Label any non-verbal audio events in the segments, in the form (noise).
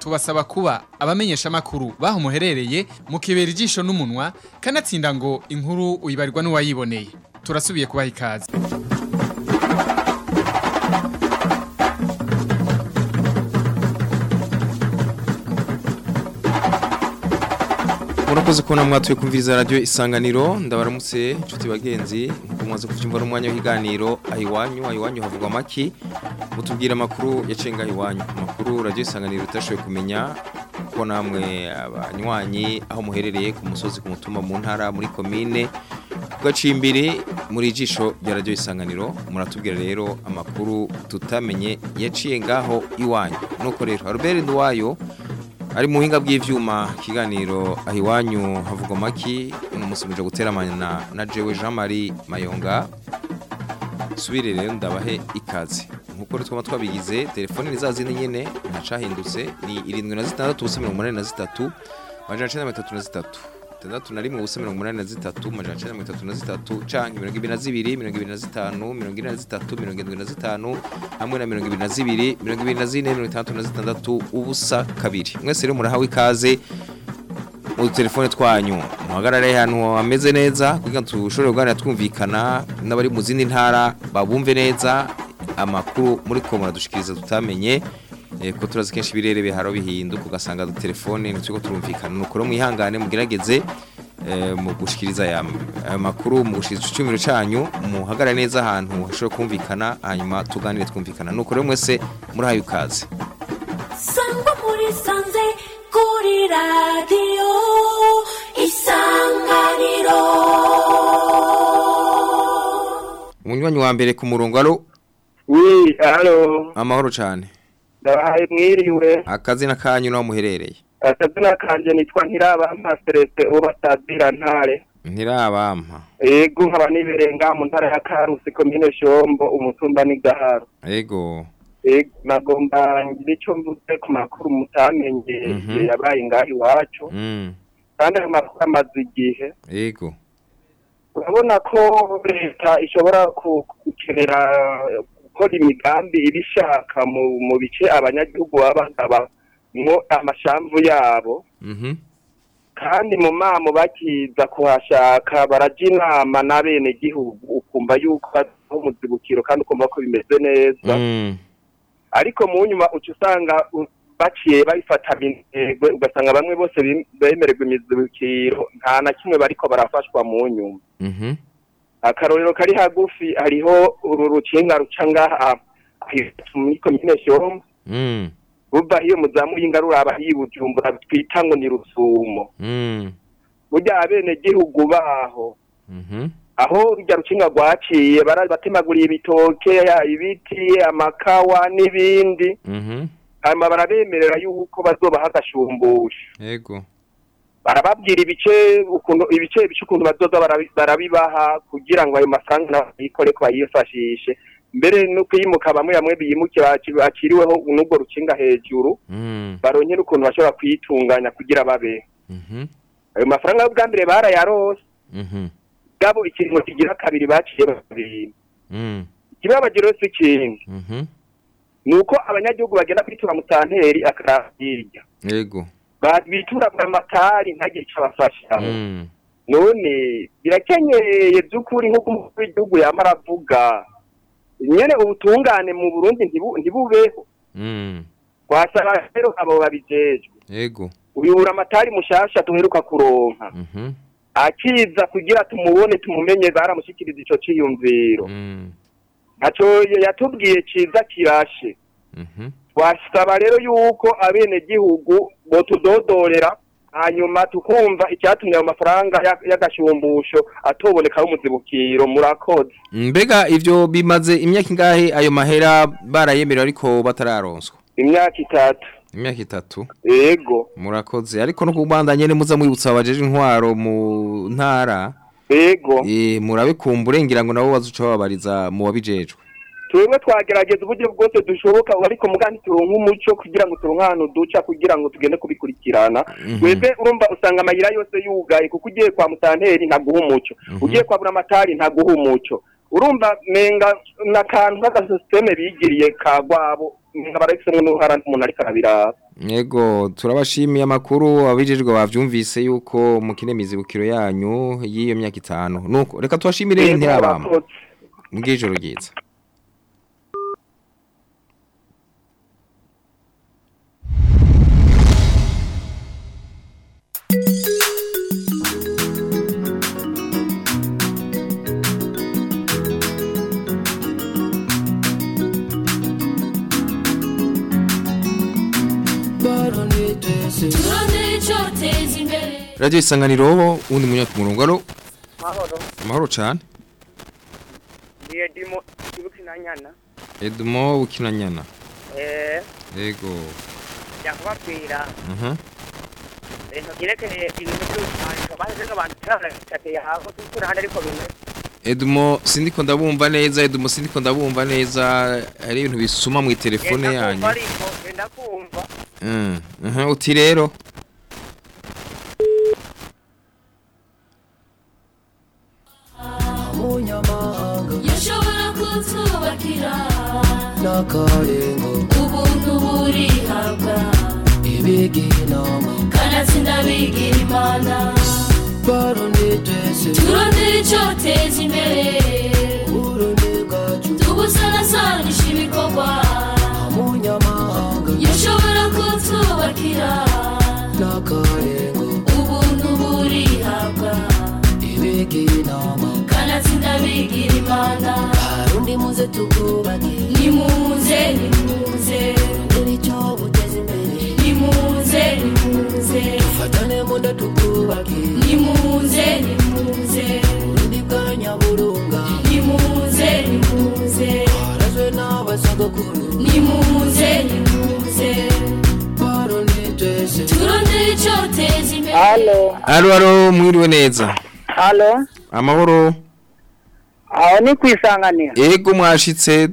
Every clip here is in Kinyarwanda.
tubasaba kuba abamenyesha amakuru baho muherereye mukibera ijisho n'umunwa kanatsinda ngo inkuru uyibarirwa n'uwayiboneye. Turasubiye kubaha ikaze. Murakoze kubona mwatuye kumviriza radio isanganiro ndabaramutse inshuti bagenzi nk'uko mwaze kuvyumva n'umwanya w'iganiro ahiwanyu ahiwanyu havugwa maki mutubwira amakuru yacenga ahiwanyu amakuru radio isanganiro utashoboye kumenya ko namwe abanywanyi aho muherereye ku musozi ku mutumba mu ntara muri komine gacimbiri muri jisho rya radio isanganiro muratubwira rero amakuru tutamenye yaciye ngaho iwanyu. Nuko rero Albert Nduwayo ari mu buhinga bw'ivyuma kiganiro ahiwanyu havugwa maki uno musi muje guteramana na jewe Jean Marie Mayonga. Subire rero ndabahe ikaze. Nkuko twama twabigize telefone nizazindi nyene ntacahindutse ni 76 ubusa 83 majana 93 tandatu na rimwe ubusa mirongo umunani na zitatu majana cenda mirongo itatu na zitatu canke mirongo ibiri na zibiri mirongo ibiri na zitanu mirongo ine na zitatu mirongo indwi na zitanu hamwe na mirongo ibiri na zibiri mirongo ibiri na zine mirongo itandatu na zitandatu ubusa kabiri. Mwese rero murahawe ikaze mu telefone twanyu. Muhagarare ahantu hameze neza kugira ngo tushobore kuganira twumvikana n'abari mu zindi ntara babumve neza amakuru muri ko muradushikiriza tutamenye. Ko turazi kenshi ibirere biharo bihinduka ugasanga telefone ntituri turumvikana. Nuko rero mwihangane mugerageze mu gushikiriza aya makuru mu gushikiriza icyumviro cyanyu muhagarare neza ahantu hashobora kumvikana hanyuma tuganire twumvikana. Nuko rero mwese murahaye ikaze sangwa muri sanze kuri radiyo isanganiro. Umunywanyi wa mbere ku murongo aro wi alo. Amahoro cyane ndabahaye mwiriwe akazina kanyu naho muherereye. Akazina kanje nitwa ntirabampa celestin uwo batazira ntare. Ntirabampa. Ego nkaba niberenga mu ntara ya karusi komine shombo umutumba ni gaharo. Ego ego nagomba ngira icyo mvuze ku makuru mutamenye Mhm. yabaye ngaho iwacu. Mm. kandi ayo makuru amaze igihe. Ego urabona ko leta ishobora gukenera gukora imigambi ibishaka mu mu bice abanyagihugu baba bagabamwo amashamvu yabo. Mhm. Kandi mu mamo bakiza kuhashaka baraja inama n'abenegihugu ukumva yuko bariho umuzibukiro kandi ukumva ko bimeze neza. Mm. ariko mu nyuma uca usanga baciye babifata intego ugasanga bamwe bose bemererwa imizibukiro nta na kimwe bariko barafashwa mu nyuma. Mhm. Akarorero kari hagufi hariho uru rukinga ruca ngaha ahiwacu muri komine shombo mm. ruva iyo muzamuye ingaruraba hiyi bujumbura twita ngo ni rusumo. Mm. burya abenegihugu baho. Mhm aho rujya rukinga rwaciye batemaguriye ibitoke ibiti amakawa n'ibindi. Mhm hanyuma barabemerera yuko bazobaha agashumbusho ego barababwira ibice ukuntu ibice bice ukuntu barabi- barabibaha kugira ngo ayo mafaranga bayikore ko bayifashishe. Mbere no kuyimuka bamwe bamwe biyimuke bakiriweho n'ubwo rukinga hejuru mm. baronkera ukuntu bashobora kwitunganya kugira babe. Mhm ayo mafaranga y'ubwa mbere barayarose mhm gabo ikintu kigira kabiri baciye babiri. Mm. ikibabaje rero si ikindi mhm ni uko abanyagihugu bagenda kwitura mutanteri akarabirya ego bitura amatari ntagire icyo abafasha mm. none birakenyeye by'ukuri nk'uko umukuru w'igihugu yama aravuga nyene ubutungane mu burundi ntibu- ntibubeho. Mm. wasaba rero abo babijejwe. Ego uyura amatari mushasha duheruka kuronka. Mhm. Akiza kugira tumubone tumumenye baramushikiriza ico ciyumviro. Mm. ntaco yatubwiye ciza kirashe. Mhm twasaba rero yuko abenegihugu botudodorera hanyuma tukumva icyatumye ayo mafaranga ya- y'agashumbusho atobonekaho umuzibukiro. Murakoze. Mbega ivyo bimaze imyaka ingahe ayo mahera barayemerewe ariko batararonswa imyaka itatu. Imyaka itatu? Ego murakoze. Ariko no kubandanya nyene muza mwibutsa abajeje intwaro mu ntara? Ego eh murabe kumbure ngira ngo nabo bazuca babariza mu wabijejwe. Twebwe twagerageza uburyo bwose dushoboka ariko mugandi turonka umuco kugira ngo turonke ahantu duca kugira ngo tugende kubikurikirana. Mhm. twebwe urumva usanga amayira yose yugaye kuko ugiye kwa mutanteri ntaguha umuco. Mhm. ugiye kwa buramatari ntaguha umuco. Urumva menga n'akantu k'agasisiteme bigiriye ka gwabo menga barafisemwo n'uruhara umuntu ariko arabiraba. Yego turabashimiye amakuru abijejwe bavyumvise yuko mukine mizibukiro yanyu y'iyo myaka itanu. Nuko reka tubashimire ntirabama. murakoze. mbw'ijoro Radio isanganiro wundi munyaka murongo aro mahoro amahoro cane. Ndiye ndimo ibukina nyana Edmo ukinanyana eh. Yego yakubabwira. Aha ibintu byerekeye ibintu by'ubusanzwe baje nk'abantu cyane yaho tukura hano ariko bimwe. Edmo sindiko ndabumva neza. Edmo sindiko ndabumva neza. Hari ibintu bisuma mu telefone yanyu. Mm, aha uti rero umunyamahanga yashobora kutwubakira n'akarengo ubuntu burihabwa ibigira inama kanatsinda bigira imana barone twese turondera icyoteza imbere uburoni bwacu tugusanasanisha ibikorwa umunyamahanga yashobora kutwubakira bigira imana Arundi muze tukubake. Nimuze nimuze. Ndiri cyo guteza imbere nimuze nimuze. Fatane munda tukubake. Nimuze nimuze. Urundi bwa nyaburunga. Nimuze nimuze. Harazwe n'abasogokuru nimuze nimuze. Halo Alo. Alo mwiriwe neza. Halo amahoro. Aho ni kwisanganira Ego mwashitse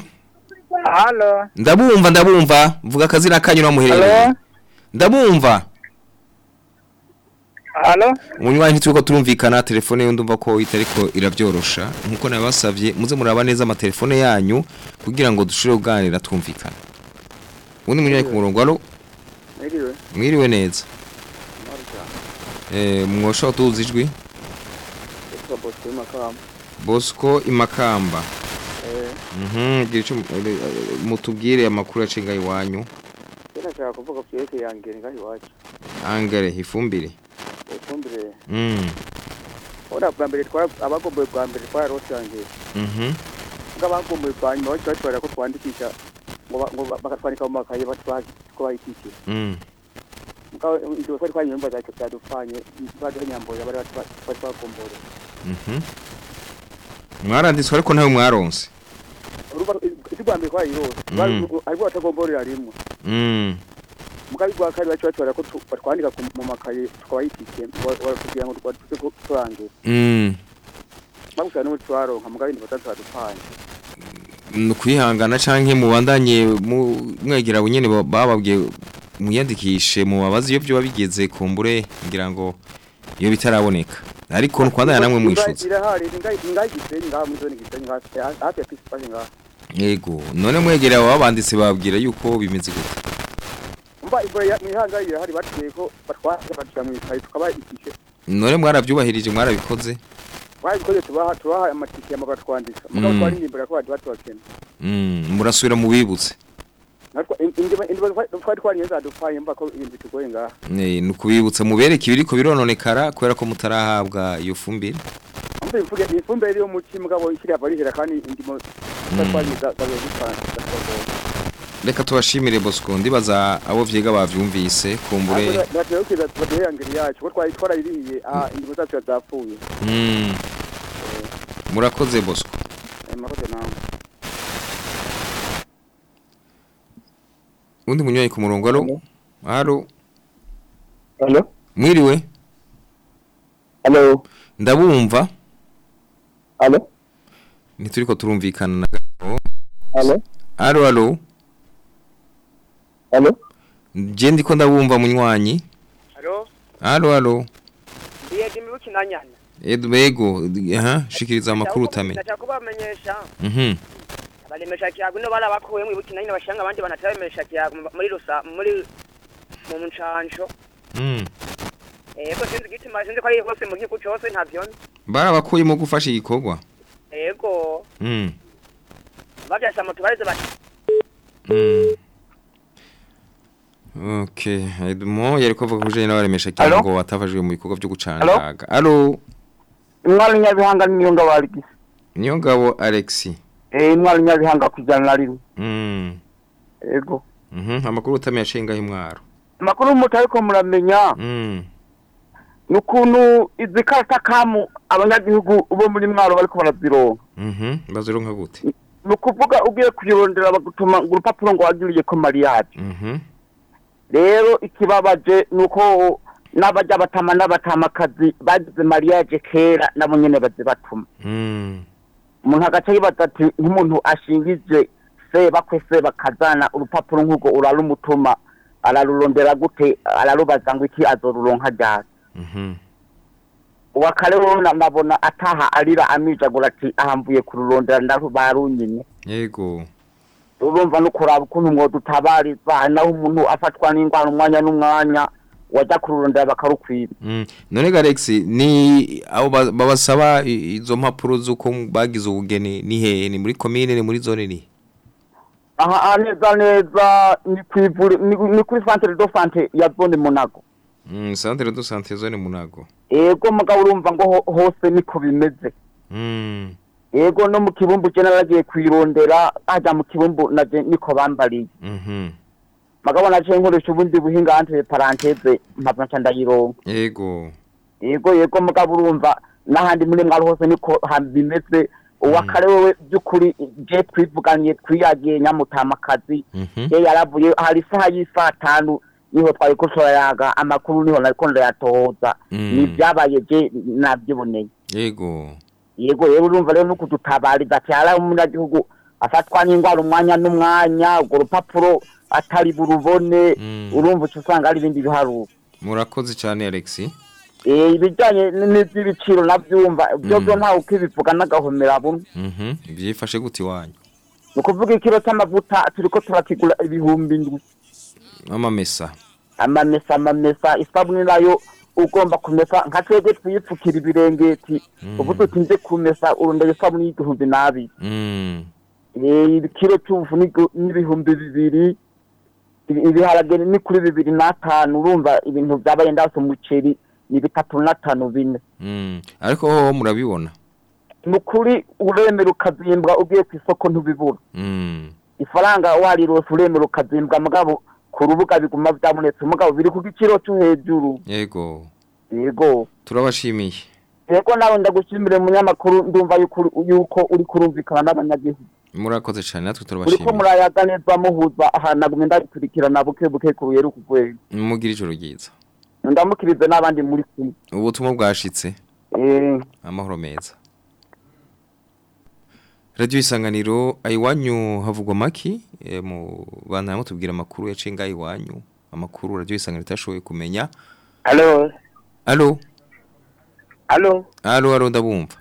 halo? Ndabumva ndabumva. Vuga akazina kanyu na muherereye halo? Ndabumva. Halo? Umunywanyi ntituri turumvikana telefone yo ndumva ko itariko irabyorosha. Nkuko nabasavye muze muraba neza amatelefone yanyu kugira ngo dushobore kuganira twumvikana ubundi munywanyi ku murongo alo mwiriwe. Mwiriwe neza. Eh mwosha tuzi ijwi. Yitwa bosco makamba Bosco imakamba eh. Mhm eh, mutubwire amakuru yacenga iwanyu. Kera nshaka kuvuga ku yerekeye yangere ngaho iwacu. Angare ifumbire. Ifumbire. Mm. Ora bwa mbere twara abagomboye bwa mbere twara rose yangere mhm. Ngabagomboye bwa nyuma bacu batwara ko twandikisha ngo ba- ngo ba- bakatwandika mu makaye bayikikira mm. Ibyo twari twanyumva zacyo byadupfanye baje nyamboye bari twagombore mwaranditswe ariko ntawe mwaronse. Uruba isi bwa mbere twari rose Mm. ariko batagomborera rimwe mm. mugabo bwa kabiri bacu batwara ko ku- mu makaye tukabayikikiye kugira ngo twatuze ko turangira mm. Bagusaba n'ubu twaronka mugabo ibintu batatu badupfanye ni ukwihangana canke mubandanye mu- mwegera bunyene ba- bababwiye muyandikishe mu babazi iyo byo bigeze kumbure ngira ngo iyo bitaraboneka. Ariko nkwandanya namwe mwishuza irahari ingayi gisenyi ngaha muri zone gisenyi ngaha hafi ya pisipasi ngaha yego none mwegera abo babanditse babwira yuko bimeze gute? Umva ibwo mwihanga irahari batwiye ko batwara badushira mu ikayi tukabayikishe none mwaravyubahirije mwarabikoze? Twabikoze tubaha tubaha amatike y'amagara twandika mugabo Mm. twaririmbira ko baje batubakena mm murasubira mu bibutse. Twari twariye zadupfaye mva ko ibintu bitugoye ngaha. Eh, ni ukubibutsa mubereke ibiriko birononekara kubera ko mutarahabwa iyo fumbire. Ifumbire mu kandi indimo dupfanye reka tubashimire bosco. Ndibaza abo vyiga bavyumvise kumbure ko mm. murakoze bosco. Murakoze nawe. Undi munywanyi ku murongo alo? Alo? Halo? mwiriwe Halo? ndabumva. Halo? ntituriko turumvikana na gato. Halo? alo alo? Halo? je ndiko ndabumva munywanyi. Halo alo alo? Ndiye ndimi bukinanyana Edu bego aha shikiriza amakuru utamenya ndashaka kubamenyesha mhm. Abaremesha kiyago no barabakuye mu bukina nyine bashanga abandi banataremesha kiyago muri rusa muri mu ncanco mm yego sinzi gitima sinzi ko ari hose mu gihugu cyose ntavyo nzi. barabakuyemo gufasha igikorwa? Yego. Mm bavyasa mu tubarize bati. Mm Okay, Edmo yariko avuga kuje n'abaremesha kirango watafajwe mu bikorwa byo gucandaga. Allo, intwari nyabihanga niyo ngabo arigise niyo ngabo Alexi. Intwari nyabihanga kujana na rimwe Mm. yego Mhm, amakuru utamenya cenga himwaro. amakuru y'umuti ariko muramenya Mm. ni ukuntu izi karita kamu abanyagihugu bo muri mwaro bariko barazironka Mhm, bazironka gute? ni ukuvuga ugiye kuyirondera bagutuma ngo urupapuro ngo wagiriye ko mariyaje Mhm. rero ikibabaje ni uko n'abajya batama n'abatamakazi bagize mariyaje kera nabo nyene bazibatuma Mm. Umuntu agaca yibaza ati nk'umuntu ashingije se bakwe se bakazana urupapuro nk'urwo urarumutuma ararurondera gute ararubaza ngo iki azoruronka ryari Mhm. uwa kare rero na- nabona ataha arira amijagura ati ahamvuye kururondera ndarubarunyine Yego. urumva no kuraba ukuntu mwodutabariza naho umuntu afatwa n'indwara umwanya n'umwanya wajya kururondera bakarukwiba Mm. None ga Alexi ni abo ba- babasaba izo mpapuro zuko bagize ubugeni ni hehe ni muri commune ni muri zone ni? aha neza neza ni kuri centre de sante ya zone munago Mm, centre de santé zone Munago. ego mugabo urumva ngo ho- hose niko bimeze Mm. ego no mu kibumbu je naragiye kwirondera haja mu kibumbu naje niko bambariye Mhm. Mugabo naje nkoresha ubundi buhinga entre parenthèse mpamvu nca ndayironka Yego. yego yego mugabo urumva n'ahandi muri mwari hose niko bimeze uwa kare wewe by'ukuri je twivuganye twiyagiye nyamutamakazi Mhm. ye yaravuye hari isaha y'isaha tanu ni ho twari ko turayaga amakuru ni ho nariko ndayatohoza Mm. ni byabaye je nabyiboneye Yego. yego rero urumva rero nuko dutabariza ati hari umunyagihugu afatwa n'indwara umwanya n'umwanya urwo rupapuro atari burubone Mm. urumva uca usanga ari ibindi biharuro Murakoze cyane Alexi. Eh, ibijyanye n'iby'ibiciro nabyumva byo byo ntawe ukibivuga n'agahomera bumwe Mhm. Byifashe gute iwanyu? ni ukuvuga ikiro cy'amavuta turiko turakigura ibihumbi indwi Amamesa. amamesa amamesa isabune na yo ugomba kumesa nka twebwe twiyipfukira ibirengeti ubu tutinze kumesa urondera isabune y'igihumbi n'abiri Mm. Eh, ikiro cy'ubufu n'ibihumbi bibiri ibi- ibiharage ni kuri bibiri n'atanu urumva ibintu byabaye ndase umuceri ni bitatu n'atanu bine Mm. Ariko ho murabibona. ni ukuri uremera ukazimbwa ugiye ku isoko ntubibura Mm. ifaranga warirose uremera ukazimbwa mugabo ku rubuga biguma byabonetse mugabo biri ku giciro cyo hejuru Yego. yego Turabashimiye. yego nawe ndagushimire munyamakuru ndumva yuko uri kurumvikana n'abanyagihugu Murakoze cyane natwe uriko turabashimiye. murayaga neza muhuza ahantu nagumye ndabikurikirana buke buke ku ruyeri ku rwego Mugira ijoro ryiza. ndamukirize n'abandi muri kumwe Ubutumwa bwashitse. Eh, Amahoro meza. Radio isanganiro aiwanyu havugwa maki e, mu bana mutubwira amakuru yaciye ngaho iwanyu amakuru radio isanganiro itashoboye kumenya Halo, Allo halo, Allo allo ndabumva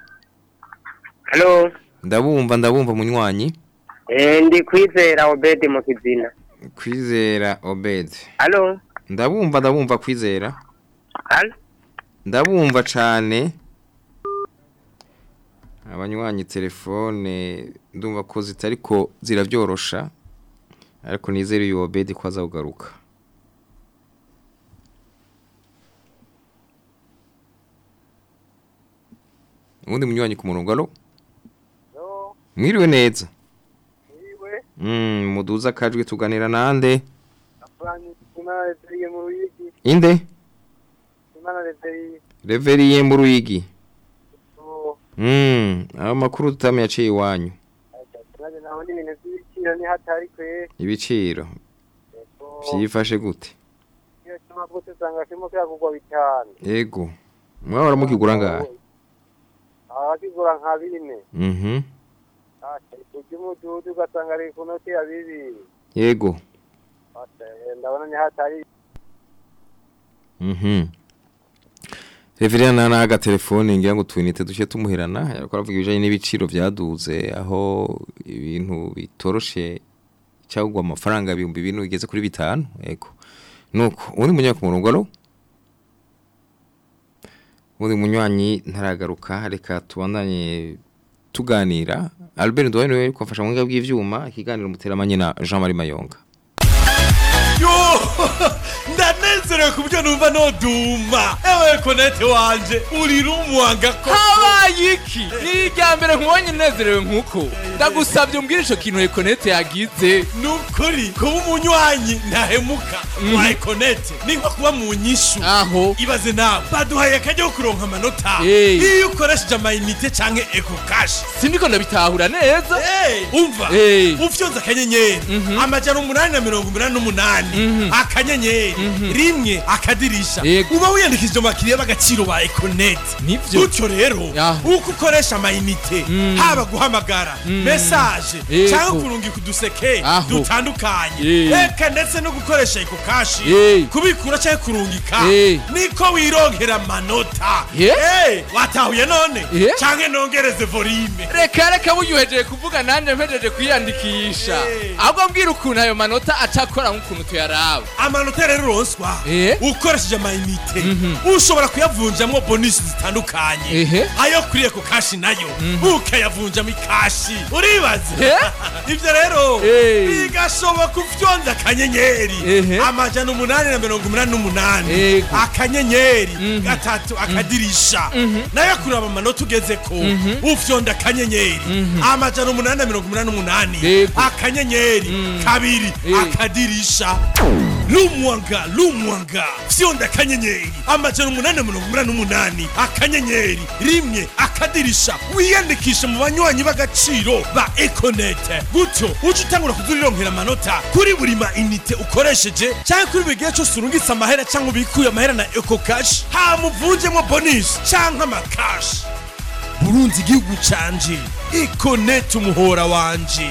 halo. Ndabumva ndabumva munywanyi. Eh, ndi kwizera Obedi mu kizina. kwizera Obed. Halo, ndabumva ndabumva kwizera. Halo. ndabumva cane. Abanywanyi telefone ndumva ko zitariko ziravyorosha ariko nizere uyu Obed ko azagugaruka ubundi munywanyi ku murongo alo? Mwiriwe neza. Mm, muduza akajwi tuganira nande? Inde? Reveriye mu ruyigi Mm, aho makuru tutamenye yaciye iwanyu ibiciro. Vyifashe gute? Yego. Mwahora mukigura ngahe? Abakigura nka bine Ujya umudugudu ugasanga ari ku noti ya bibiri. Yego. Ndabona ni hatari. Mhm. Reverend na aga telefone ngira ngo twinite duce tumuherana. Yariko aravuga ibijanye n'ibiciro vyaduze aho ibintu bitoroshe cyagwa amafaranga ibihumbi binu bigeze kuri bitanu. Ego nuko undi munyanya ku murongo alo undi munywanyi ntaragaruka reka tubandanye tuganira. Albert Ndwaye ni we kwafasha mu ngabwe bw'ivyuma ikiganiro muteramanye na Jean Marie Mayonga. yo (laughs) ndanezerewe ku buryo numva noduma. Ewe konete wanje uri rumwanga ko habaye iki? Ni irya mbere nkubonye unezerewe nk'uko. Ndagusabye umbwire ico kintu ekonete yagize. Ni ukuri kuba umunywanyi ntahemuka. Wa ekonete ni nko kuba mu nyishu aho. Ibaze nawe. Baduhaye akajya ko kuronka amanota. Iyo ukoresheje amayinite canke eko kashi sindiko ndabitahura neza. Umva? Ufyonze akanyenyeri. Amajana umunani na mirongo inani n'umunani akanyenyeri rimwe akadirisha. Uba wiyandikishije mu bakiriya b'agaciro ba ekonete Nivyo. gutyo rero uko ukoresha amayinite haba guhamagara mesaje cyangwa kurungika uduseke dutandukanye. Eh. eka ndetse no gukoresha eko kashi kubikura cyangwa kurungika niko wirongera amanota. Eh. Watahuye none cyangwa nongereze volume. Reka reka bunyuhejeje kuvuga nanjye mpejeje kwiyandikisha. Ahubwo mbwira ukuntu ayo manota acakora nk'ukuntu tuyaraba amanota rero uronswa Eh. ukoresheje amayinite ushobora kuyavunjamo bonisi zitandukanye. Ayo kuri eko kashi nayo. Ukayavunjamo ikashi uribaze. Eh. (laughs) ibyo rero Eh. bigashoboka ufyonze akanyenyeri. Amajana umunani na mirongo umunani n'umunani. Akanyenyeri. Gatatu akadirisha. Nayo kuraba amanota ugeze ko ufyonda akanyenyeri. Amajana umunani na mirongo umunani n'umunani. Akanyenyeri. Kabiri. Akadirisha lumwanga lumwanga. Fyonda akanyenyeri amajana umunani na mirongo umunani n'umunani. Akanyenyeri. Rimwe akadirisha. Wiyandikishe mu banywanyi b'agaciro ba ekonete gutyo uje utangura kuzurironkera amanota kuri buri ma inite ukoresheje cyangwa kuri buri gihe cyose urungitse amahera cyangwa ubikuye amahera na eko kashi hamuvunjemo bonisi cyangwa amakashi burunzi igihugu canje. Ikonete umuhora wanje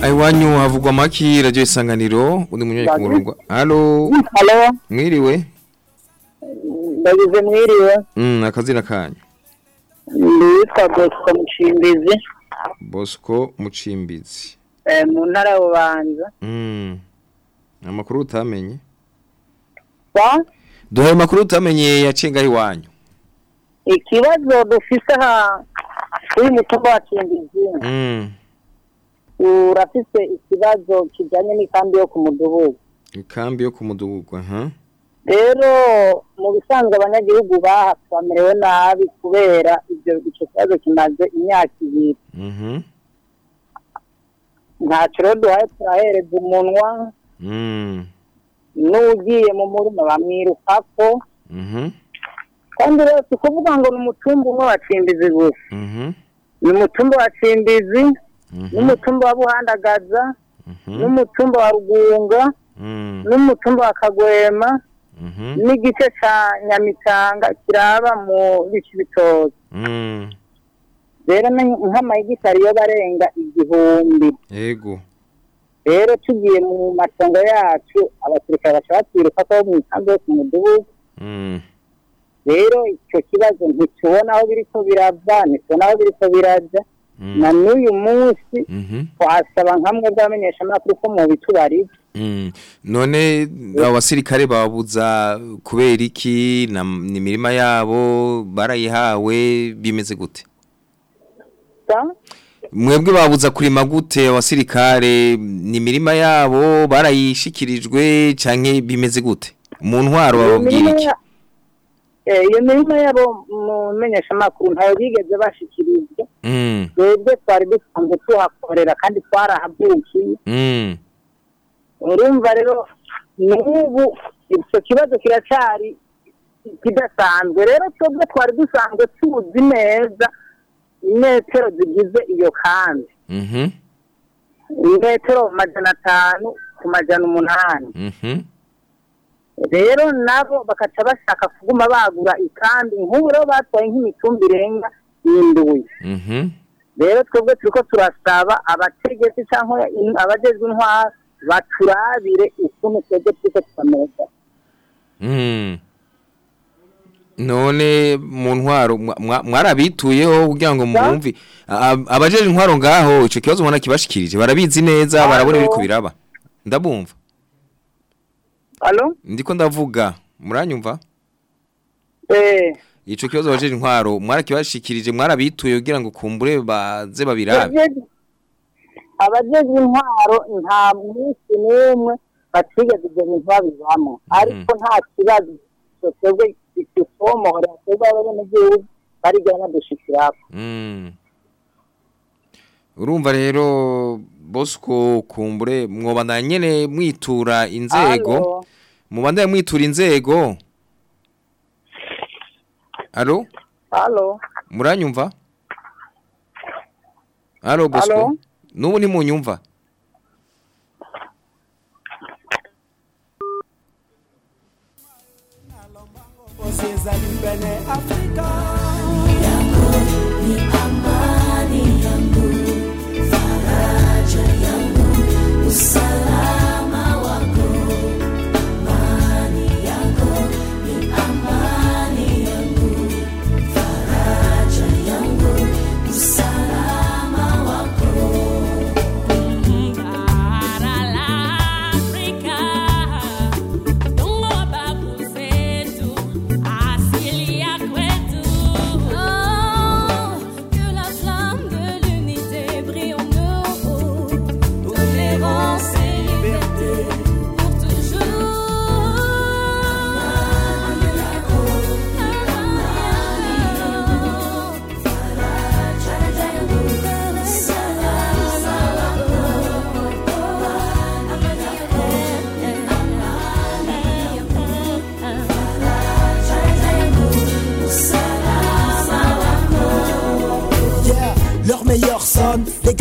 ndege. Aiwanyu havugwa maki radio isanganiro undi munyanya ku murongo Halo. Mwiriwe? Ndagize mwiriwe. Mm akazina kanyu. Nditwa bosco mucimbizi. Bosco Mucimbizi. Eh, mu ntara bubanza. Mm. Amakuru utamenye? Duhaye amakuru utamenye yacenga iwanyu. Ikibazo dufise ha kuri mutumba wa Kimbizi mm. Urafise ikibazo kijanye n'ikambi yo ku mudugudu ikambi yo kumudugudu aha rero mu bisanzwe abanyagihugu bamerewe nabi kubera ico kibazo kimaze imyaka ibiri mhm ntacyo rero duhaye turahereza umunwa Mm. n'ugiye mu murima bamwirukako Mhm. kandi rero si ukuvuga ngo ni umutumba umwe wa cimbizi gusa Mhm. ni umutumba wa cimbizi. N'umutumba wa buhandagaza Mhm. n'umutumba wa rugunga Mm. n'umutumba wa kagwema Mhm. n'igice ca nyamitanga kiraba mu bice bitoki rero nk'amayigitari yo barenga igihumbi Yego. rero tugiye mu matongo yacu abasirikare baca batwiruka ko mu nkambi yo ku mudugudu rero icyo kibazo ntitubona aho biriko birava ntitubona aho biriko biraja na n'uyu munsi twasaba nkamwe bw'abamenyeshamakuru ko mu bitubariza Mm. None abo basirikare babuza kubera iki? Imirima yabo barayihawe bimeze gute? Mwebwe babuza kurima gute abasirikare? Ni imirima yabo barayishikirijwe canke bimeze gute? Mu ntwaro bababwira iki? Iyo mirima yabo mu menyeshamakuru ntayo bigeze bashikirizwa Mm. twebwe twari dusanzwe tuhakorera kandi twarahavukiye Mm. urumva rero n'ubu icyo kibazo kiracyari kidasanzwe rero twebwe twari dusanzwe tuzi neza imetero zigize iyo kambi Mhm. imetero majana atanu ku majana umunani Mhm. Rero nabo bakaca bashaka kuguma bagura ikambi nk'ubu rero batwaye nk'imitumbi irenga y'indwi Mhm. rero twebwe turiko turasaba abategetsi cyangwa abajejwe intwara baturabire ukuntu twebwe turiko turameza Mm. None mu ntwaro mwa- mwa- mwarabituyeho kugira ngo mwumve abajeje intwaro ngaho ico kibazo mwana kibashikirije barabizi neza barabona Halo? biriko biraba ndabumva Allo ndiko ndavuga muranyumva? Eh ico kibazo abajeje intwaro mwarakibashikirije mwarabituye kugira ngo kumbure baze babirabe Abajeje- intwaro nta munsi n'umwe batigeze ibyo bintu babivamo ariko nta kibazo twebwe ikisomohora twebwe abenegihugu barigera badushikirako Mm. urumva rero bosco kumbure mwobandanya nyene mwitura inzego. Halo? mubandanya mwitura inzego. Alo halo muranyumva? Alo bosco? Nubu ntimunyumva Vocês ali bene Africa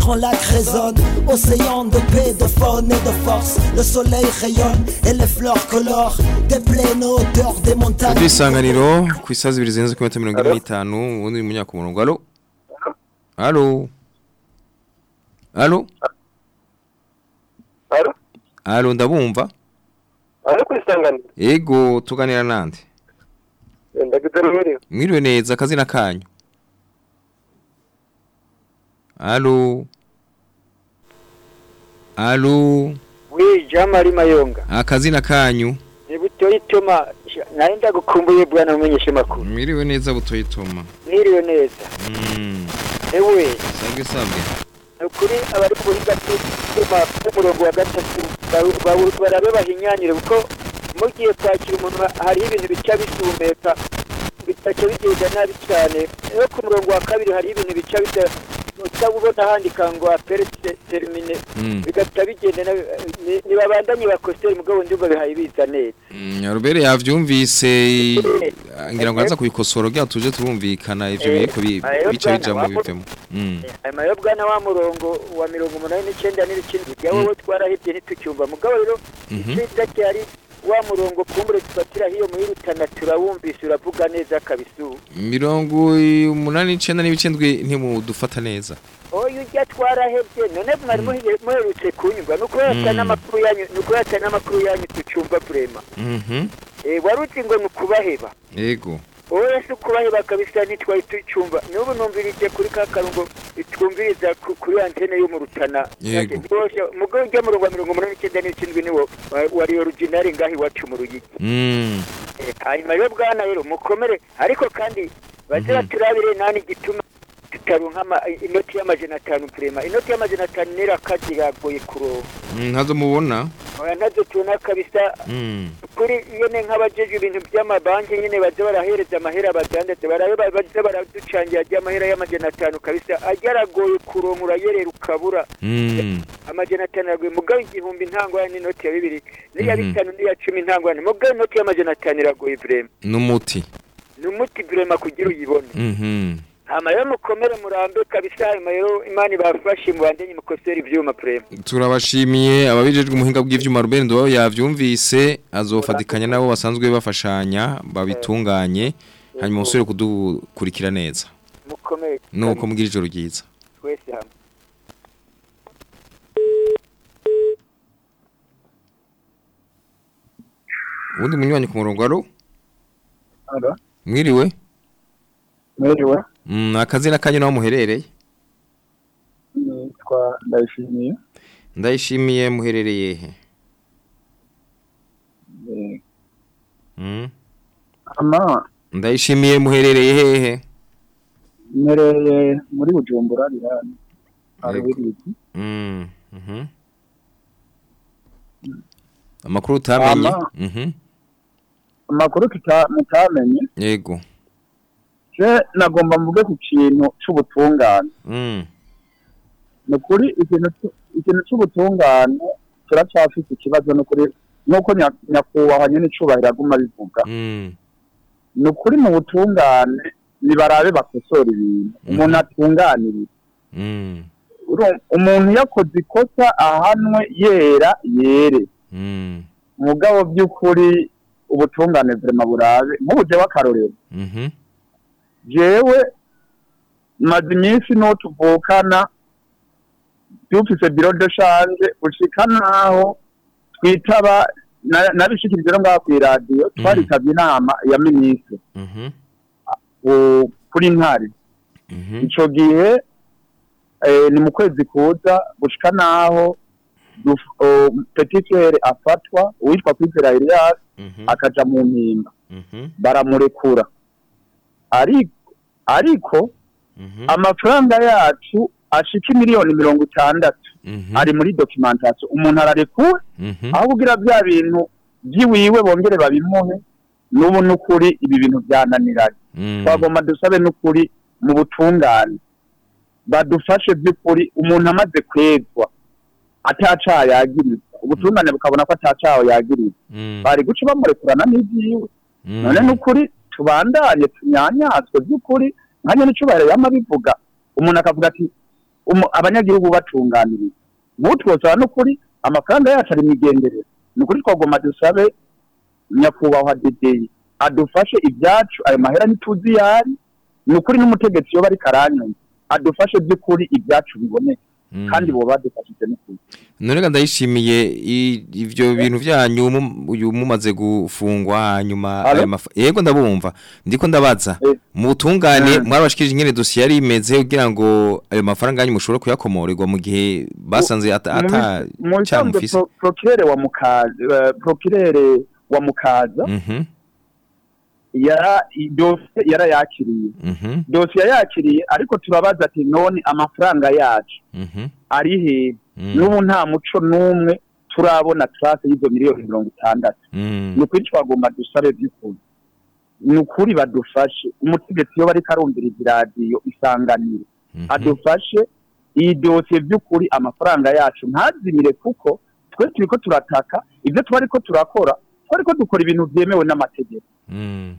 sonne, les grands lacs résonnent, océan de paix, de faune et de force. Le soleil rayonne et les fleurs colorent. Des plaines hauteurs des montagnes. Radio isanganiro ku isazi ibiri zirenze ku minota mirongo ine n'itanu ubundi munyaka ku murongo. Alo alo alo Alo? alo ndabumva? Tuganira nande? Ndagize rumuriwe. mwiriwe neza akazina kanyu. Alo alo wi jamari mayonga. Akazina kanyu. Ni butoyi ituma nari ndagukumbuye bwana mumenyesha makuru. Mwiriwe neza butoyitoma. Mwiriwe neza. Mm. ewe. Sabwe ni ukuri abari ku buhinga bw'utuma bw'umurongo wa gatatu ba- ba- barabe bahinyanyire kuko mugiye kwakira umuntu hariho ibintu bica bisumeka bitaca bigenda nabi cyane rero ku murongo wa kabiri hariho ibintu bica bija- utabubona handika ngo apere termine Mm. bigahita bigenda ni- nibabandanye bakositeri mugabo ndumva bihaye biza neza. Mm, Robert yavyumvise ngira ngo aza kubikosora kugira ngo tuje turumvikana ivyo Eh, biriko bi- ayo bica bijambo wabo- bivemo. Mm. hanyuma yo bwana wa murongo wa mirongo umunani n'icyenda n'ibikindi bya wowe twarahebye ntitucyumva mugabo rero Mhm. icyiza cyari wa murongo kumbure dufatira hiyo muri rutana turawumvise uravuga neza kabisu mirongo umunani n'icenda n'ibicendwi ntimudufata neza. Oya ujya twarahebye none mwari muhe- muherutse kunyumva. Ukubera ata Mm. n'amakuru yanyu ukubera ata n'amakuru yanyu tucyumva burema. Mhm. Eh, wari uzi ngo ni ukubaheba? Yego. Oya si ukubaheba kabisa ntitwari tucyumva n'ubu numvirije kuri ka karungo twumviriza ku- kuri antene yo mu rutana mugabo ujya murongo wa mirongo umunani n'icyenda n'ikindwi niwo wa- wari originari ngaho iwacu mu ruyigi Mm. Eh, hanyuma rero bwana rero mukomere ariko kandi baze Mhm. baturabire nani ama- inoti y'amajana atanu prema inoti y'amajana atanu n'irakazi iragoye kuronka Mm, ntazo mubona ntazo tubona kabisa. Mm. kuri nyene nk'abajeje ibintu by'amabanki nyene baza barahereza amahera abadandaza barabe baza baraducangira ry'amahera y'amajana atanu kabisa. Ajya aragoye kuronka urayerera ukabura Mm. amajana atanu aragoye mugabo igihumbi ntangwana n'inoti ya bibiri. N'iya Mhm. bitanu n'iya cumi ntangwana mugabo inoti y'amajana atanu iragoye vrema n'umuti. Ni umuti vrema kugira uyibone. Hama rero mukomere murambe kabisa hanyuma rero imana ibafashe mubandanye mukosera ivyuma prema turabashimiye ababijejwe umuhinga bw'ivyuma Ruben Ndo yavyumvise azofatikanya nabo basanzwe bafashanya babitunganye hanyuma usubire kudukurikira neza. Mukomere. Nuko mugira ijoro ryiza. Twese hamwe ubundi munywanyi ku murongo aro mwiriwe? Mwiriwe, akazina kanyu naho muherereye nitwa Ndayishimiye. ndayishimiye muherereye he Mm. Ndayishimiye muherereye hehe mmereye muri Bujumbura rirani. Arubirizi. Mm. Mhm. amakuru utamenye Mhm. Amakuru mutamenye, yego nagomba mvuge ku kintu c'ubutungane. Mm. Ni ukuri ikintu c'ubutungane turacyafite ikibazo ni ukuri nuko nya- nyakubahwa nyene icubahiro aguma bivuga. Mm. Ni ukuri mu butungane nibarabe bakosora ibintu. Umuntu atunganiriza. Mm. Umuntu yakoze ikosa ahanwe yera yere mugabo by'ukuri ubutungane vrema burabe nk'ubu jewe akarorero Mhm. Jewe maze iminsi no tuvukana dufise biro de change ushika naho twitaba na- nabishikirije no ngaho kw'iradiyo twaritavye inama ya minisitiri Mhm. kuri ntare Mhm. ico gihe eh, ni mu kwezi kuza gushika naho duf- o, petit frere afatwa uwitwa kwizera Elias akaja mu mpimba Mhm. baramurekura ariko ariko Mhm. amafaranga yacu ashika miliyoni mirongo itandatu. Mhm. ari muri documentation. Umuntu ararekuwe Mhm. aho kugira bya bintu by'iwiwe bongere babimuhe n'ubu n'ukuri ibi bintu byananiranye. Twagomba dusabe n'ukuri mu butungane. Badufashe by'ukuri umuntu amaze kwezwa atacaha yagirizwa ubutungane bukabona ko atacaha yagirizwa bari guca bamurekurana n'ibyiwe. None n'ukuri tubandanye tunyanyazwe by'ukuri nka nyene icubahiro yama bivuga umuntu akavuga ati abanyagihugu batunganiriza ubu twosaba n'ukuri amafaranga yacu ari migenderero ni ukuri twagomba dusabe nyakubahwa dedeyi adufashe ibyacu ayo mahera ntituzi yari ni ukuri n'umutegetsi yoba ariko aranyumva adufashe by'ukuri ibyacu biboneke kandi bo badufashije n'ukuri. None ndayishimiye i- ivyo bintu byanyu uyu mumaze gufungwa hanyuma yego ndabumva. Ndiko ndabaza. Mu butungane mwarabashikirije ingene dosiye yari imeze kugira ngo ayo mafaranga yanyu mushobore kuyakomorerwa mu gihe basanze ata ata mu bisanzwe cyamufise pro- procureur wa mukaza eh, procureur wa mukaza Mhm. Yarayakiriye Mhm. dosiye yakiriye ariko turabaza ati none amafaranga yacu. Mhm. ari he? Mm. n'ubu nta muco n'umwe turabona trace y'izo miliyoni mirongo itandatu. Ni ukuri twagomba dusabe by'ukuri. Ni ukuri badufashe. Umutegetsi iyo bariko arumviriza iradiyo isanganiro. Adufashe. Iyi dosiye by'ukuri amafaranga yacu ntazimire kuko twe turi ko turataka ibyo twari ko turakora twari ko dukora ibintu byemewe n'amategeko.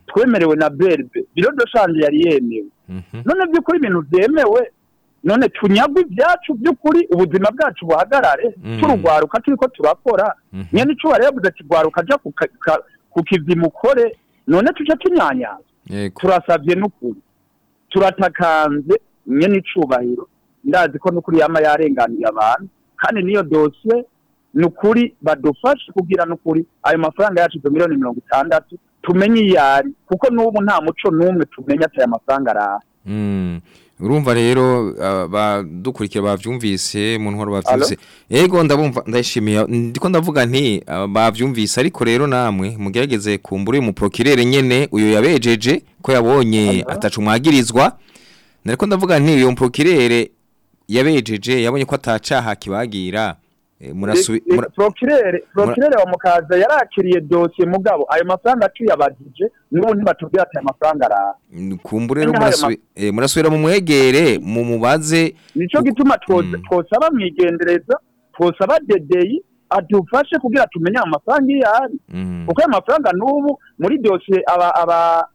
Twemerewe na berbe biro de shanje yari yemewe. None by'ukuri ibintu byemewe none tunyagwe ibyacu by'ukuri ubuzima bwacu buhagarare turugwaruka turi ko turakora nyine icyo yavuze ati gwaruka ajya ku kivi mukore. None tujya tunyanyaza turasabye n'ukuri. Turatakanze nyine icubahiro ndazi ko n'ukuri yama yarenganiye abantu. Kandi niyo dosiye ni ukuri badufashe kugira n'ukuri ayo mafaranga yacu miliyoni mirongo itandatu tumenye iyo ari kuko n'ubu nta muco n'umwe tumenya ati aya mafaranga araha Mm. urumva rero ah, badukurikira bavyumvise mu ntwaro bavyumvise yego ndabumva ndashimiye ndiko ndavuga nti ah, bavyumvise ariko rero namwe mugerageze kumbura mu procureur nyene uyo yabejeje ko yabonye atacu mwagirizwa. Nariko ndavuga nti uyo procureur yabejeje yabonye ko atacaha kibagira. Eh, murasubi mura- prokirere prokirere wa mukaza yarakiriye dosiye mugabo ayo mafaranga tuyabajije n'ubu ntibatubwira ati aya mafaranga araha kumbure ayo eh, murasubira mu mwegere mu mubaze nico gituma twose twosaba mwigendereza twosaba dedeyi adufashe kugira tumenye ayo mafaranga iyo ari. Kuko ayo mafaranga n'ubu muri dosiye aba aba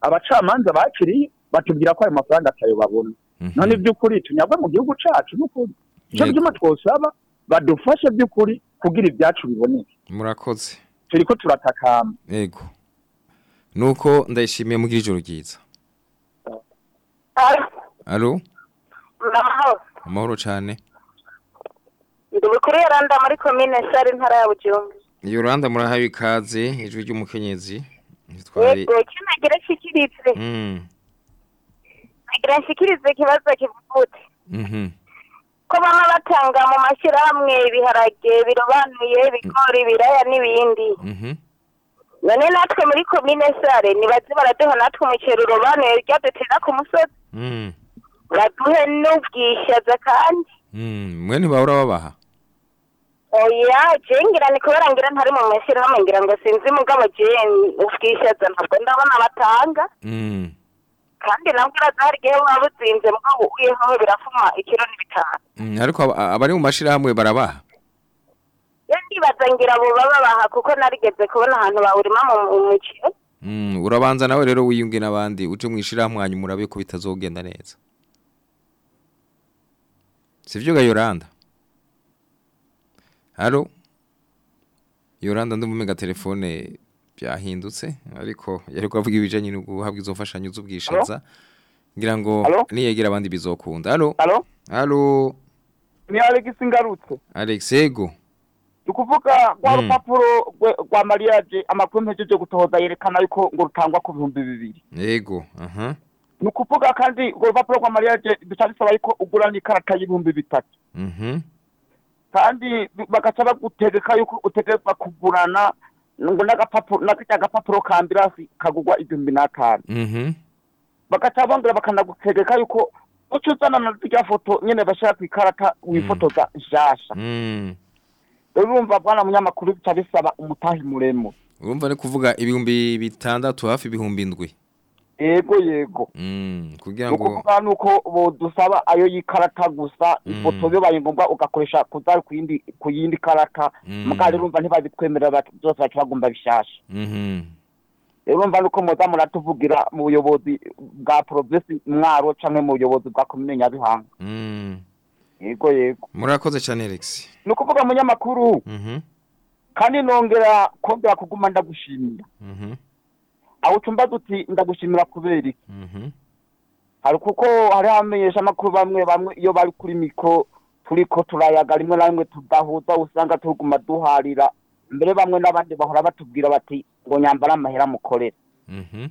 abacamanza bakiriye batubwira ko ayo mafaranga atayo babona none by'ukuri tunyagwe mu gihugu cacu n'ukuri. Nico Yego. gituma twosaba badufashe by'ukuri kugira ibyacu biboneke. Murakoze. Turiko turatakamba yego. Nuko ndayishimiye mugira ijoro ryiza. Alo Amahoro. cyane. Ndi bukuru yaranda muri komine Sare ntara ya Bujumbu. yoranda murahawe ikaze ijwi ry'umukenyezi. Yego, icyo nagira nshikirize. Mm, Nagira nshikirize ikibazo kivutse. Mhm, Ko bama batanga mu mashyirahamwe ibiharage birobanuye, ibigori, ibiraya n'ibindi. mhm. None natwe muri komine Sare nibaze baraduha natwe umuceri urobanuye rya dutera ku musozi. Mm, Baduhe n'ubwishaza kandi. mm. mwe ntibahora babaha Oya, je ngira ni kubera ngira ntari mu mashyirahamwe ngira ngo sinzi mugabo je ubwishaza ntabwo ndabona batanga. Kandi nabwo hari igihe waba uzinze mugabo uyeho birafuma ikiro n'ibitanu. Mm, ariko aba- abari mu mashirahamwe barabaha? Ndibaza ngira abo baba baha kuko narigeze kubona ahantu bawurima mu mu muciro Mm, urabanza nawe rero wiyunge n'abandi uje mu ishirahamwe hanyuma urabe ko bitazogenda neza. Sivyo ga yoranda halo? Yoranda ndumumenga telefone byahindutse ariko yariko avuga ibijanye no guhabwa izo mfashanyo z'ubwishaza ngira ngo niyegera abandi bizokunda. Halo? Halo? ni Alex ngarutse. Alex ego ukuvuga rwa Mm. rupapuro rwa mariage amakuru mpejeje gutohoza yerekana yuko ngo rutangwa ku bihumbi bibiri. Ego aha. Ni ukuvuga kandi urwo rupapuro rwa mariage bica bisaba yuko ugura n'ikarata y'ibihumbi bitatu. Mhm. Kandi bagaca bagutegeka yuko utegerezwa kugurana ngo n'agapapuro n'akajya agapapuro ka ambirasi kagurwa igihumbi n'atanu mhm. Bagaca bongera bakanagutegeka yuko uca uzana na rya foto nyene bashira ku ikarata wifotoza nshasha mm rero urumva bwana munyamakuru bica bisaba umutahi muremure urumva ni kuvuga ibihumbi bitandatu hafi ibihumbi indwi yego yego. Mm, kugira ni ngo ukuvuga nuko bodusaba ayo y'ikarata gusa ifoto bibaye ngombwa ugakoresha kuzari ku yindi karata. Mm. mugabo rero urumva ntibabitwemerera byose baca bagomba bishasha mhm rero urumva nuko muza muratuvugira mu buyobozi bwa provinsi mwaro canke mu buyobozi bwa komine nyabihanga. Mm. yego yego. Murakoze cyane Alex. Ni ukuvuga munyamakuru mhm kandi nongera kongera kuguma ndagushimira. Mhm aho ucumba duti ndagushimira kubera iki? Mhm. Hari kuko hari hamenyesha amakuru bamwe bamwe iyo bari kuri mikro turiko turayaga rimwe na rimwe tudahuza usanga tuguma duharira. Mbere bamwe n'abandi bahora batubwira bati ngo nyambara amahera mukorera mhm.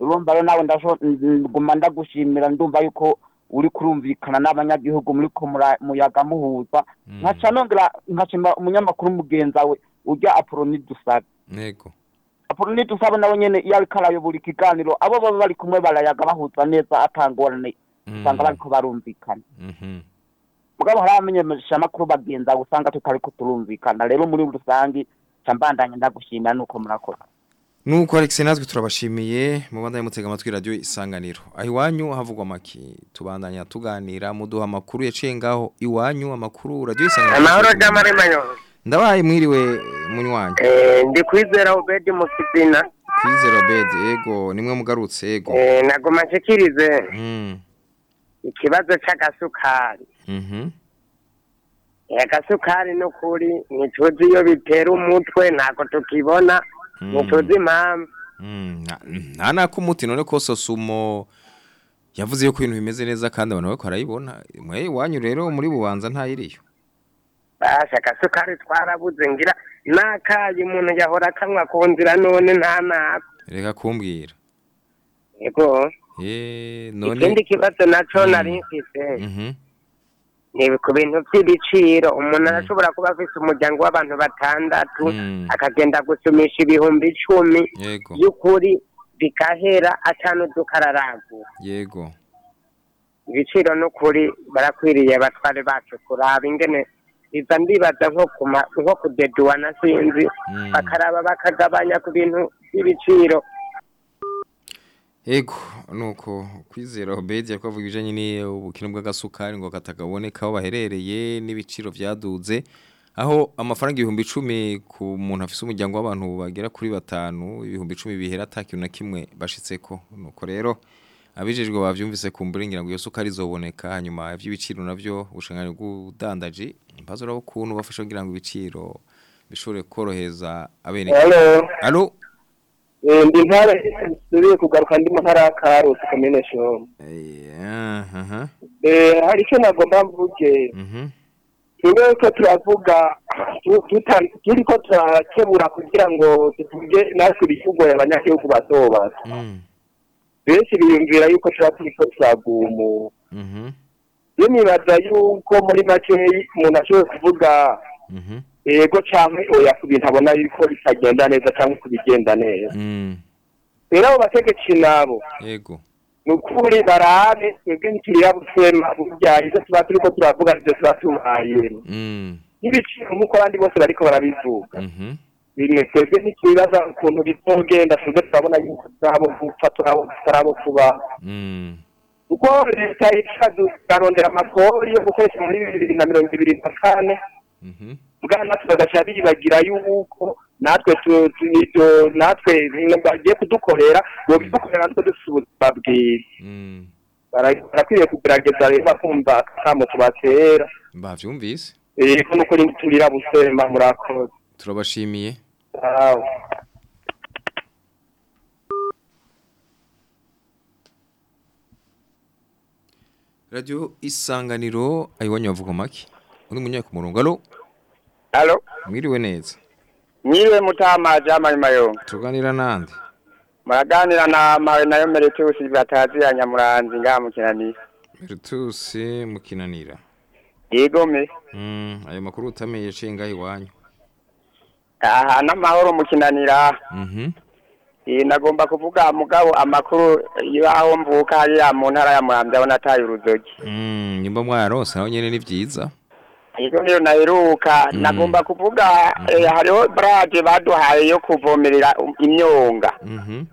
Urumva rero nawe ndasho nguma ndagushimira ndumva yuko uri kurumvikana n'abanyagihugu muri ko muyaga muhuza. Nkaca nongera nkashima umunyamakuru mugenza we urya apoloni dusabe yego apoloni dusabe nawe nyene iyo ariko arayobora ikiganiro abo baba bari kumwe barayaga bahuza neza atangorane usanga bariko barumvikana mhm. mugabo hari abamenyesha amakuru bagenza usanga tutariko turumvikana rero muri rusange ca mbandanya ndagushimira nuko murakoze Nuko Alex natwe turabashimiye mu banda y'umutega amatwi radio isanganiro. Aho iwanyu havugwa maki tubandanya tuganira muduha amakuru yaciye ngaho iwanyu amakuru radio isanganiro. amahoro manyo Ndabaye mwiriwe munywanyi. Eh, ndi kwizera obedi musipina Kwizera bed ego nimwe mugarutse ego. Eh, nagoma nshikirize Mm. ikibazo c'agasukari Mhm. Eh, agasukari n'ukuri ntituzi iyo bitera umutwe ntabwo tukibona ntituzi impamvu Mm. na- Nta nakumuti none ko sosumo yavuze yuko ibintu bimeze neza kandi abantu bako arayibona. Mwe iwanyu rero muri bubanza ntayiriyo. Basha agasukari twarabuze ngira n'akayi umuntu yahora akanywa ku nzira none nta nako Reka kumbwira. yego Eh none ikindi kibazo naco Mm. nari mfise Mhm. ni ku bintu by'ibiciro umuntu arashobora kuba afise umuryango w'abantu batandatu Mm. akagenda gusumisha ibihumbi icumi Yego. y'ukuri bigahera atanu dukararagura Yego. ibiciro n'ukuri barakwiriye abatware bacu kuraba ingene biza ndibaza nko kuma nko kudeduwana sinzi. Bakaraba bakagabanya ku bintu by'ibiciro. Ego nuko kwizera Obedi yakwavuga ibijanye ni ubukino bw'agasukari ngo katagaboneka aho baherereye n'ibiciro vyaduze aho amafaranga ibihumbi icumi ku muntu afise umuryango w'abantu bagera kuri batanu ibihumbi icumi bihera atakintu na kimwe bashitseko. Nuko rero abijejwe bavyumvise kumbura ngira ngo iyo sukari izoboneka hanyuma ivy'ibiciro navyo ubushingane bw'udandaji mpazo rabo kuntu bafasha kugira ngo ibiciro bishobore koroheza abene. Allo Eh, ndi ntara nsubiye kugaruka ndi ntara ya Karusi komine Shombo. aha Eh, hari icyo nagomba mvuge. Mhm. Twebwe ko turavuga turiko turakebura kugira ngo tuvuge natwe ibihugu abanyagihugu bato bato. Benshi biyumvira yuko tuba turiko turagumuka. Mhm. Iyo nibaza yuko muri makeyi umuntu ashoboye kuvuga Mhm. ego canke oya ku bintu abona yuko bitagenda neza canke kubigenda neza. Mm. Rero abo bategetsi nabo Yego. ni ukuri barabe twebwe ntituriya busema burya ibyo tuba turiko turavuga nivyo tuba tubaye Mm. n'ibiciro nk'uko abandi bose bariko barabivuga Bimwe twebwe ntitwibaza ukuntu bizogenda twebwe turabona yuko turabo gupfa turabo kubaho Mm. kuko leta ikadurondera amakori yo gukoresha muri bibiri na mirongo ibiri na kane Mhm. bwana natwe bagaca bibagira yuko natwe natwe bagiye kudukorera bobidukorera natwe dufite ubuzima bwiza Mm. Bara- barakwiriye kugerageza rero bakumva akamo tubatera Bavyumvise. yego nukuri turira busema murakoze Turabashimiye. Aho. Radio Isanganiro ayiwanyu bavuga make. Undi munyaye ku murongo. Allo. Allo. Mwiriwe neza. Nyiriwe mutama jama mayo Tuganira nande. muraganira na mawe na yo meretusi batazi ya nyamuranzi ngaha mu kinanira Virtus mukinanira. yego me Mm, ayo makuru utameye cenga iwanyu. Aha n'amahoro mu kinanira Mhm. Nagomba kuvuga mugabo amakuru y'aho mvuka hariya mu ntara ya muramvya aho nataye uruzogi Mm, nimba mwaronse naho nyene ni vyiza. Ego niyo naheruka nagomba kuvuga eh, hariho brage baduhaye yo kuvomerera imyonga. Mhm.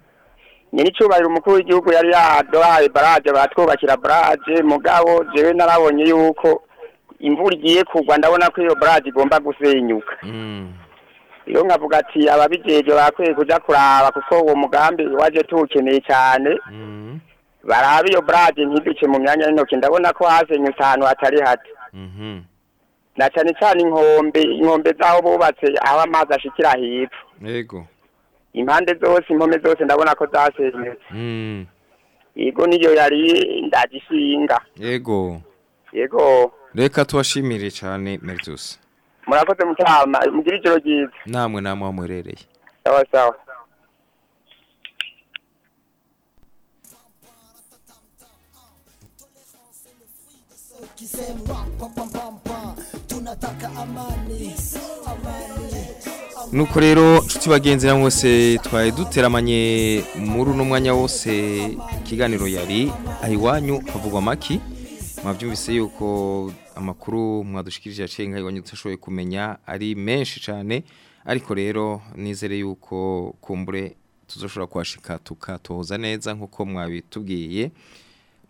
nyine icubahiro umukuru w'igihugu yari yaduhaye barage batwubakira barage mugabo jewe narabonye yuko imvura igiye kugwa ndabona ko iyo barage igomba gusenyuka. Rero nkavuga ati ababijejwe bakwiye kuja kuraba kuko uwo mugambi waje tuwukeneye cyane Mhm. barabe iyo barage ntiduce mu myanya y'intoki ndabona ko hasenyutse ahantu hatari hato Mhm. na cyane cyane inkombe inkombe z'aho bubatse aho amazi ashikira hepfo Yego. impande zose impome zose ndabona ko zasenyutse Mm. yego niyo yari ndagishinga Yego. yego Reka tubashimire cyane Meritus. Murakoze mutama mugira ijoro ryiza Namwe namwe aho muherereye. sawa sawa qui s'aiment rap, pam, pam, pam, pam. tunataka amani amani Nuko rero nshuti bagenzi namwe wose twaye duteramanye muri uno mwanya wose ikiganiro yari ahiwanyu havugwa maki mwabyumvise yuko amakuru mwadushikirije yaciye nka iwanyu tutashoboye kumenya ari menshi cyane ariko rero nizere yuko kumbure tuzoshobora kuhashika tukatohoza neza nk'uko mwabitubwiye.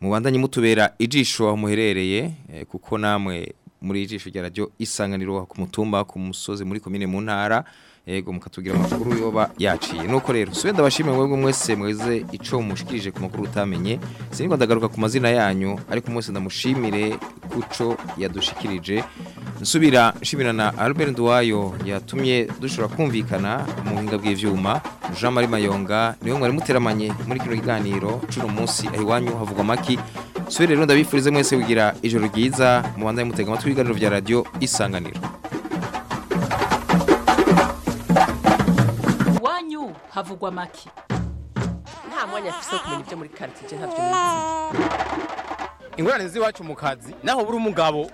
Mubandanye mutubera ijisho aho muherereye eh, kuko namwe muri ijisho rya radio isanganiro ku mutumba ku musozi muri komine mu ntara yego mukatubwira amakuru yoba yaciye. Nuko rero sube ndabashimye mwebwe mwese mweze ico mushikirije ku makuru utamenye siniko ndagaruka ku mazina yanyu ariko mwese ndamushimire kuco yadushikirije. Nsubira nshimira na Albert Nduwayo yatumye dushobora kumvikana mu buhinga bw'ivyuma. Jean Marie Mayonga ni we mwari muteramanye muri kino kiganiro cuno munsi ahiwanyu havugwa maki Sube rero ndabifurize mwese kugira ijoro ryiza mubandanye mutega amatwi ibiganiro vya radio isanganiro. Havugwa make nta mwanya afise wo kumenya ibyo muri karitsiye ntabyo ingorane z'iwacu mu kazi naho buri umugabo